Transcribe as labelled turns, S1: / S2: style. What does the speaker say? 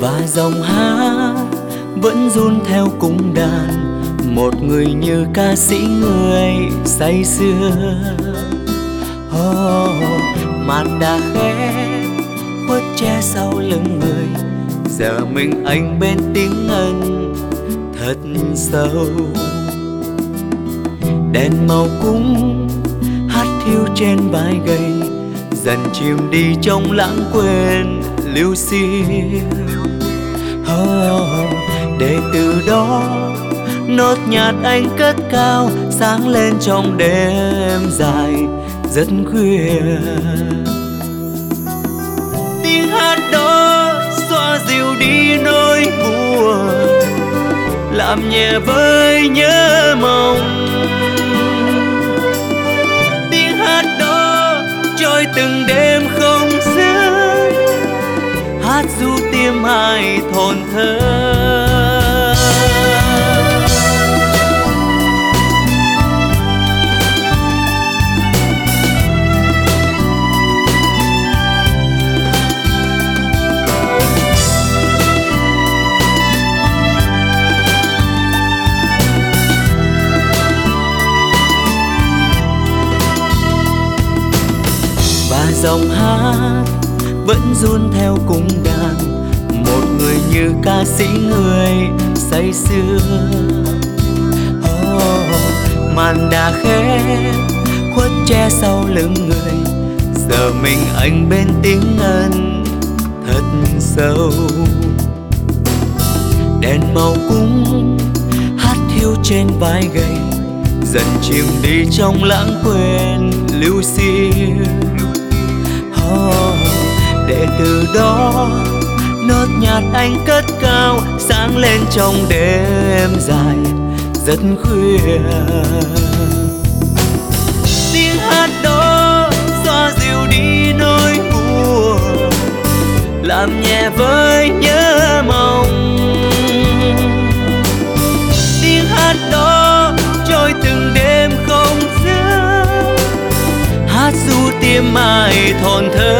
S1: và dòng hát vẫn run theo cung đàn một người như ca sĩ người say sưa. Oh, màn đã khép khuất che sau lưng người. Giờ mình anh bên tiếng ngân thật sâu. Đèn màu cúng hát thiêu trên vai gầy dần chìm đi trong lãng quên lưu xiêu oh, để từ đó nốt nhạc anh cất cao sáng lên trong đêm dài, rất khuya. Tiếng hát đó xoa dịu đi nỗi buồn, làm nhẹ với nhớ mong tiếng hát đó trôi từng đêm không dứt, hát du tim ai thổn thức và dòng hát vẫn run theo cung đàn. Một người như ca sĩ người say sưa. Oh, màn đã khép khuất che sau lưng người. Giờ mình anh bên tiếng ngân thật sâu. Đèn màu cúng hát thiêu trên vai gầy. Dần chìm đi trong lãng quên lưu xiêu để từ đó, nốt nhạc anh cất cao, sáng lên trong đêm dài, rất khuya. Tiếng hát đó xoa dịu đi nỗi buồn, làm nhẹ với nhau tim ai thổn thơ.